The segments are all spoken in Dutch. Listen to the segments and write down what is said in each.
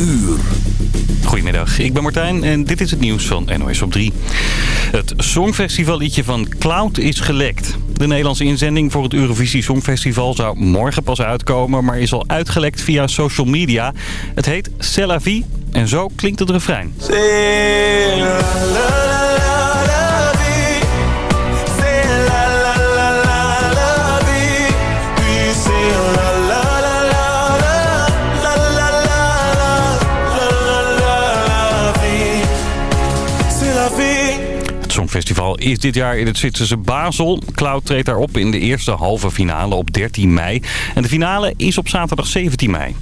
uur. Goedemiddag, ik ben Martijn en dit is het nieuws van NOS op 3. Het Songfestivalliedje van Cloud is gelekt. De Nederlandse inzending voor het Eurovisie Songfestival zou morgen pas uitkomen... maar is al uitgelekt via social media. Het heet C'est la vie en zo klinkt het refrein. Songfestival is dit jaar in het Zwitserse Basel. Cloud treedt daarop in de eerste halve finale op 13 mei. En de finale is op zaterdag 17 mei.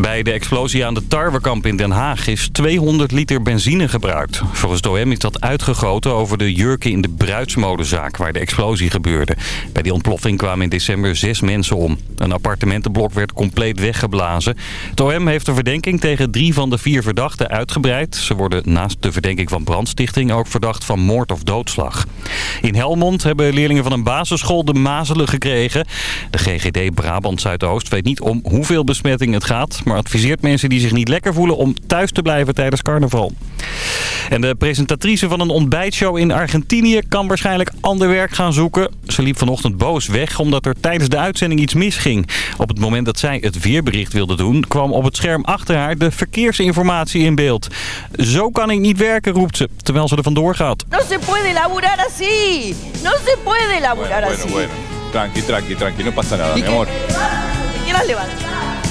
Bij de explosie aan de tarwekamp in Den Haag is 200 liter benzine gebruikt. Volgens het OM is dat uitgegoten over de jurken in de bruidsmodezaak waar de explosie gebeurde. Bij die ontploffing kwamen in december zes mensen om. Een appartementenblok werd compleet weggeblazen. Het OM heeft de verdenking tegen drie van de vier verdachten uitgebreid. Ze worden naast de verdenking van brandstichting ook verdacht van moord of doodslag. In Helmond hebben leerlingen van een basisschool de mazelen gekregen. De GGD Brabant Zuidoost weet niet om hoeveel besmetting het gaat maar adviseert mensen die zich niet lekker voelen om thuis te blijven tijdens carnaval. En de presentatrice van een ontbijtshow in Argentinië kan waarschijnlijk ander werk gaan zoeken. Ze liep vanochtend boos weg omdat er tijdens de uitzending iets misging. Op het moment dat zij het weerbericht wilde doen kwam op het scherm achter haar de verkeersinformatie in beeld. Zo kan ik niet werken, roept ze, terwijl ze er vandoor gaat. No se puede laburar así. No se puede laburar Bueno, así. bueno. Tranqui, tranqui, tranqui. No pasa nada, mi amor. Te quieras levantar.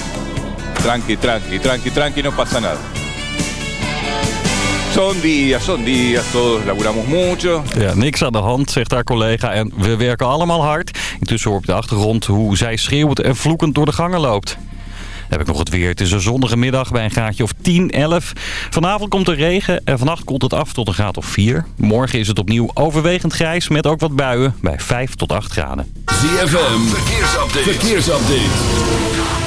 Tranqui, tranqui, tranqui, tranqui. No pasa nada. Son días, son días. Todos laburamos mucho. Ja, niks aan de hand, zegt haar collega. En we werken allemaal hard. Intussen hoor op de achtergrond hoe zij schreeuwend en vloekend door de gangen loopt. Dan heb ik nog het weer. Het is een zonnige middag bij een graadje of 10, 11. Vanavond komt er regen en vannacht koelt het af tot een graad of 4. Morgen is het opnieuw overwegend grijs met ook wat buien bij 5 tot 8 graden. ZFM, verkeersupdate. verkeersupdate.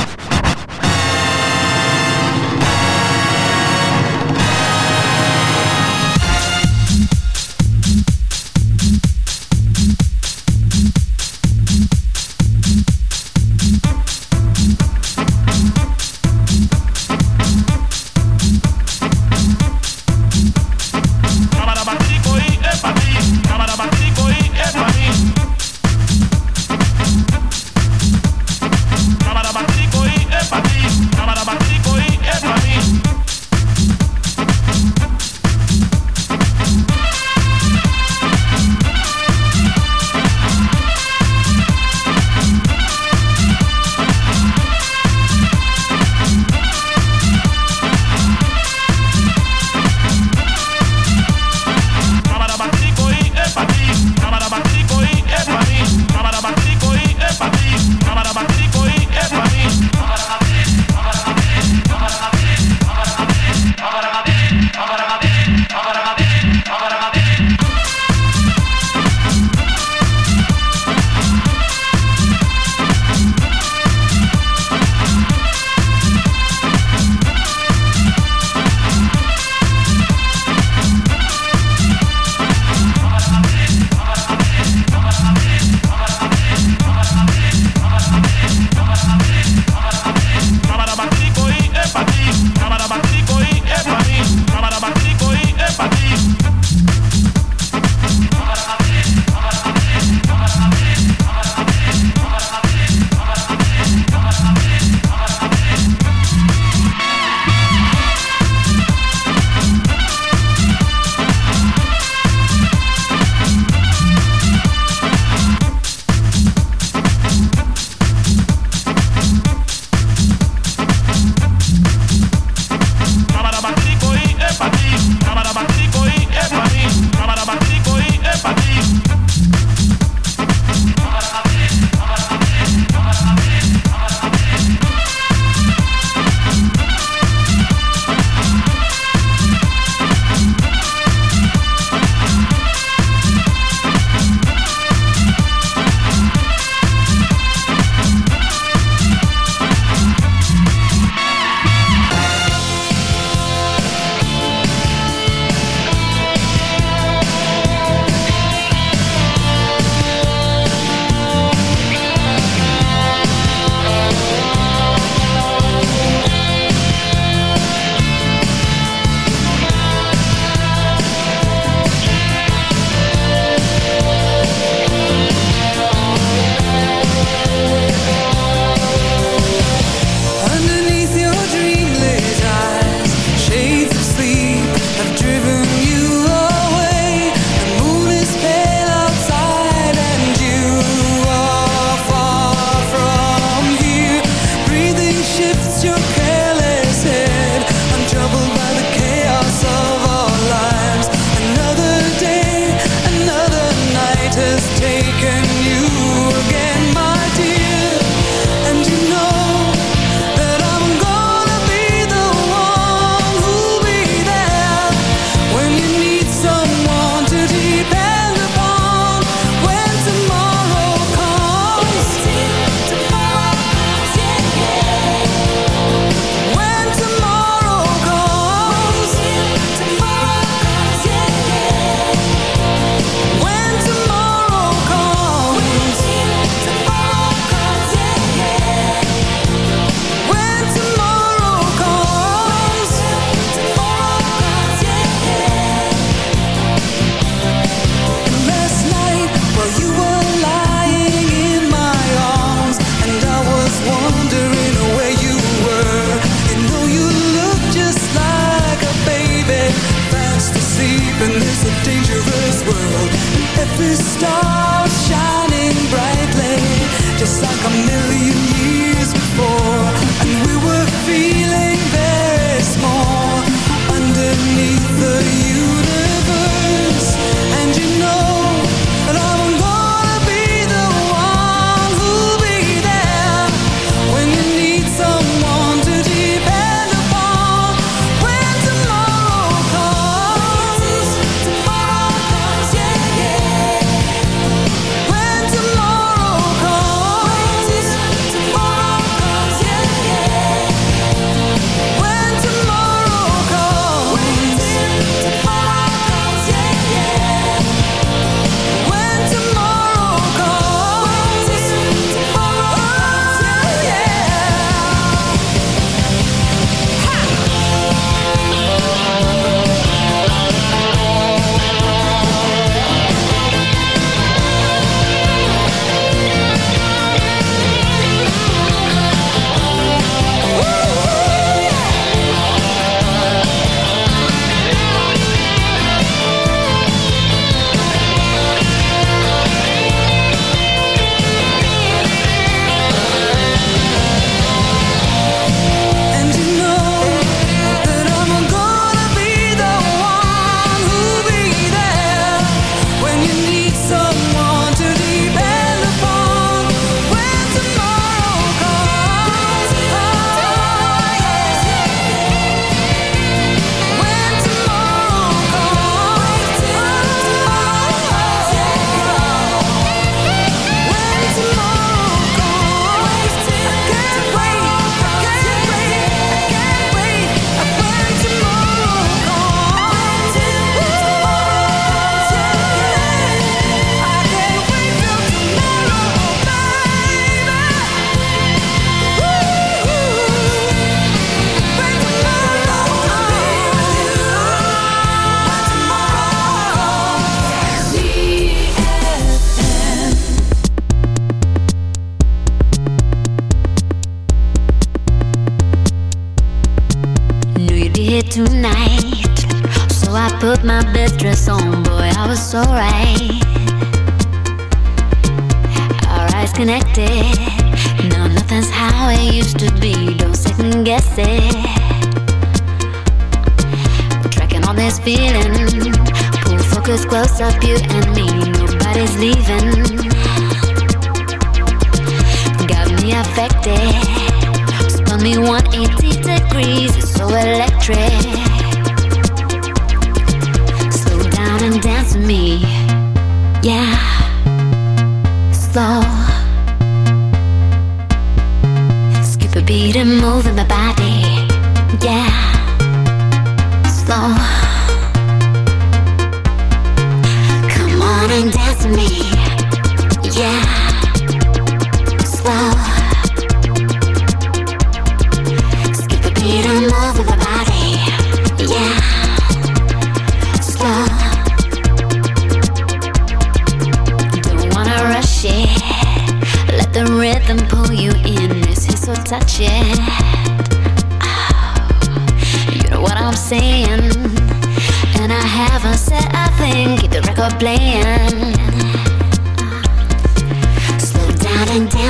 up you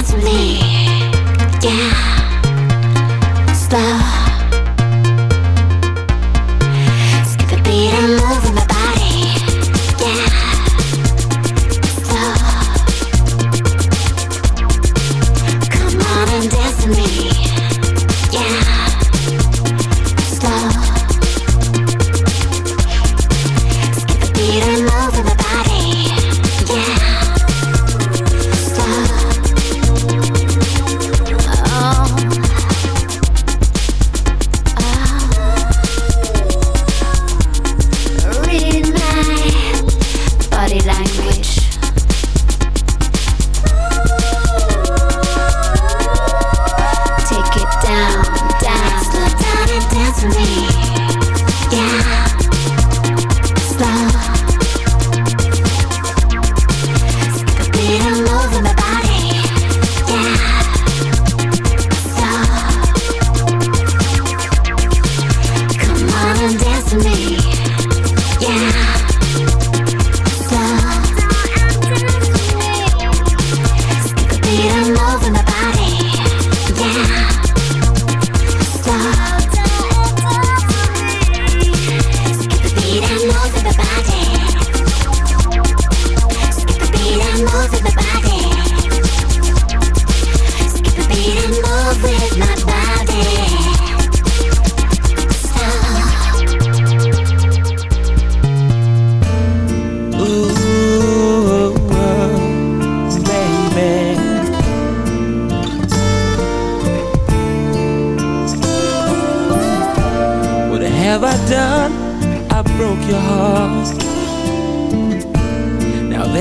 to me. Yeah.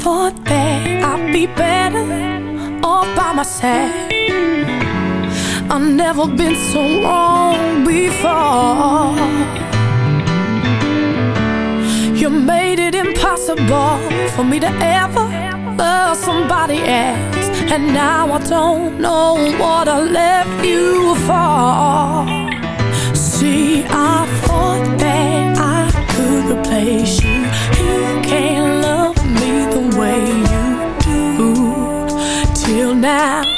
thought that I'd be better all by myself. I've never been so wrong before. You made it impossible for me to ever love somebody else. And now I don't know what I left you for. See, I thought that I could replace you. You can't now.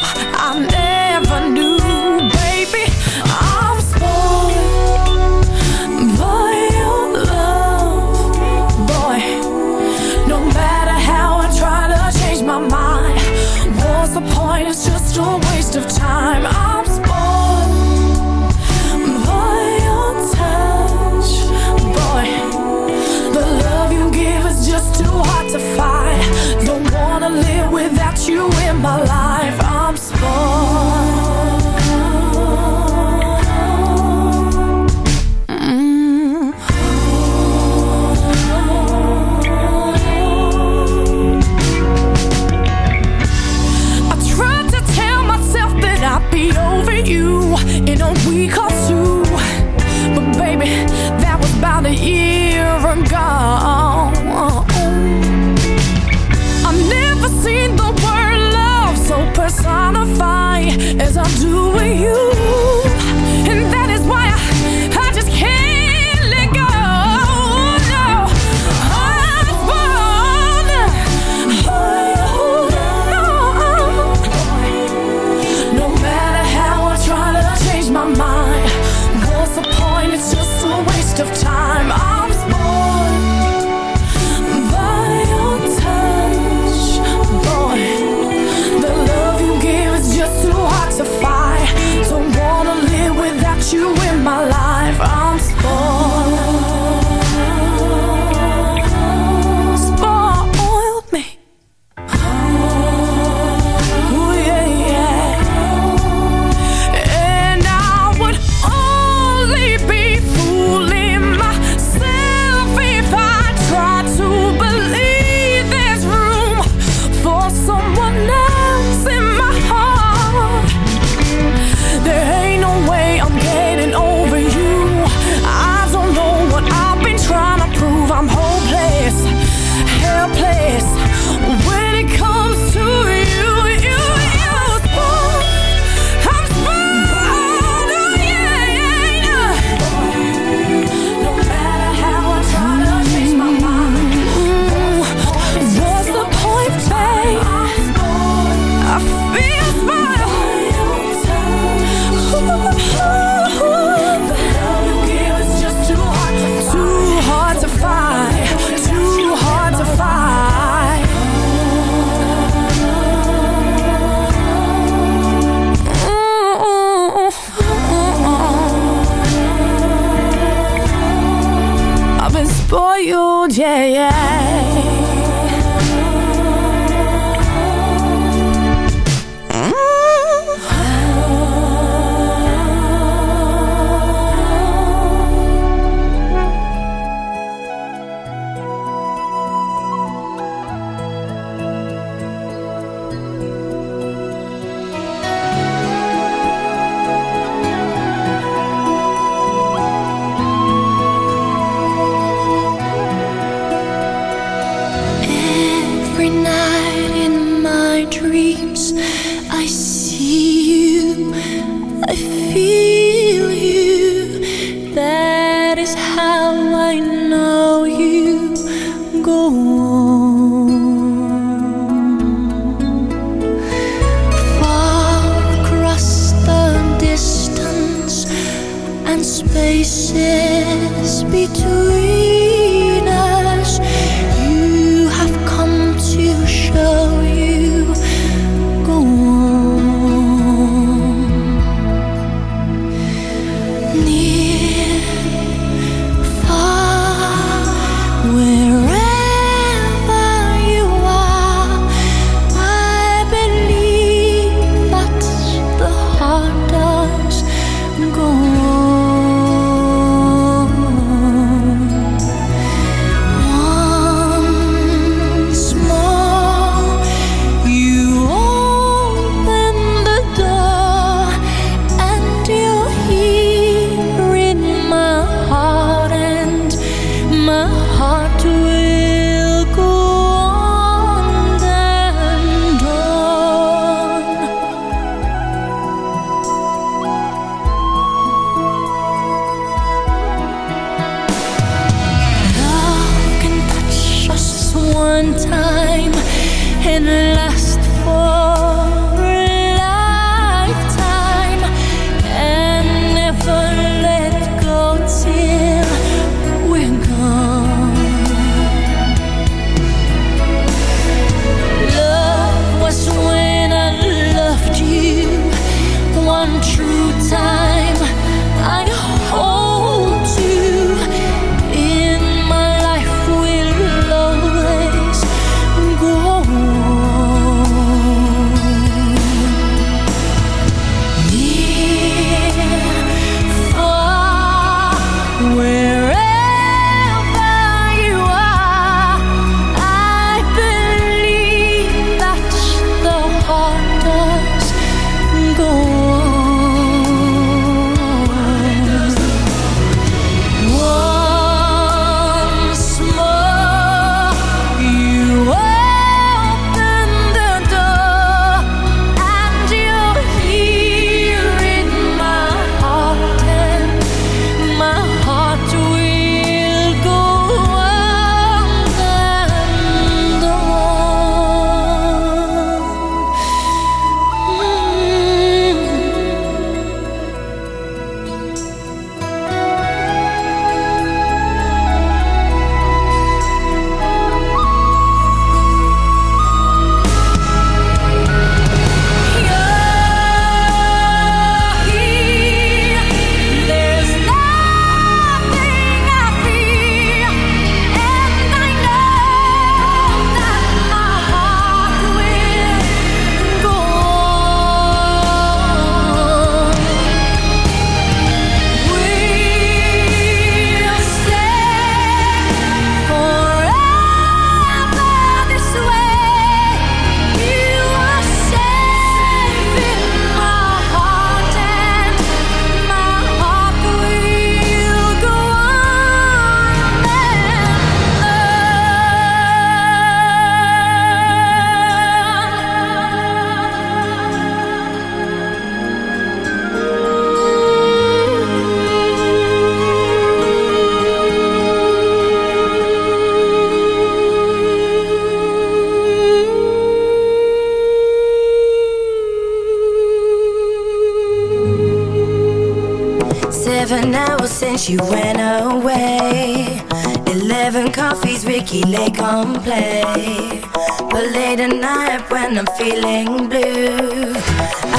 she ran away. Eleven coffees, Ricky Lake on play. But late at night when I'm feeling blue,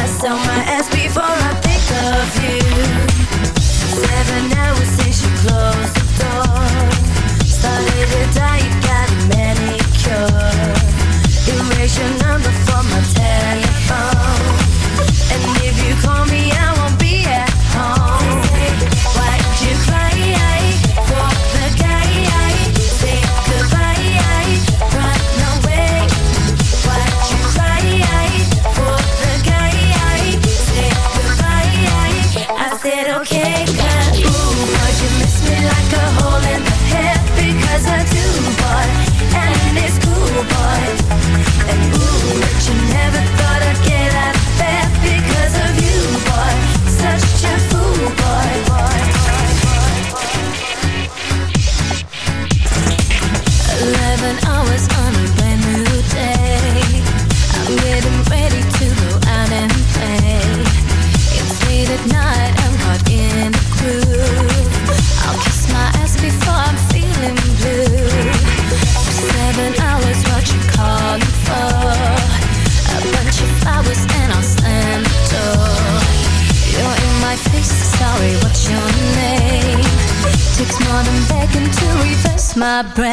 I saw my my breath.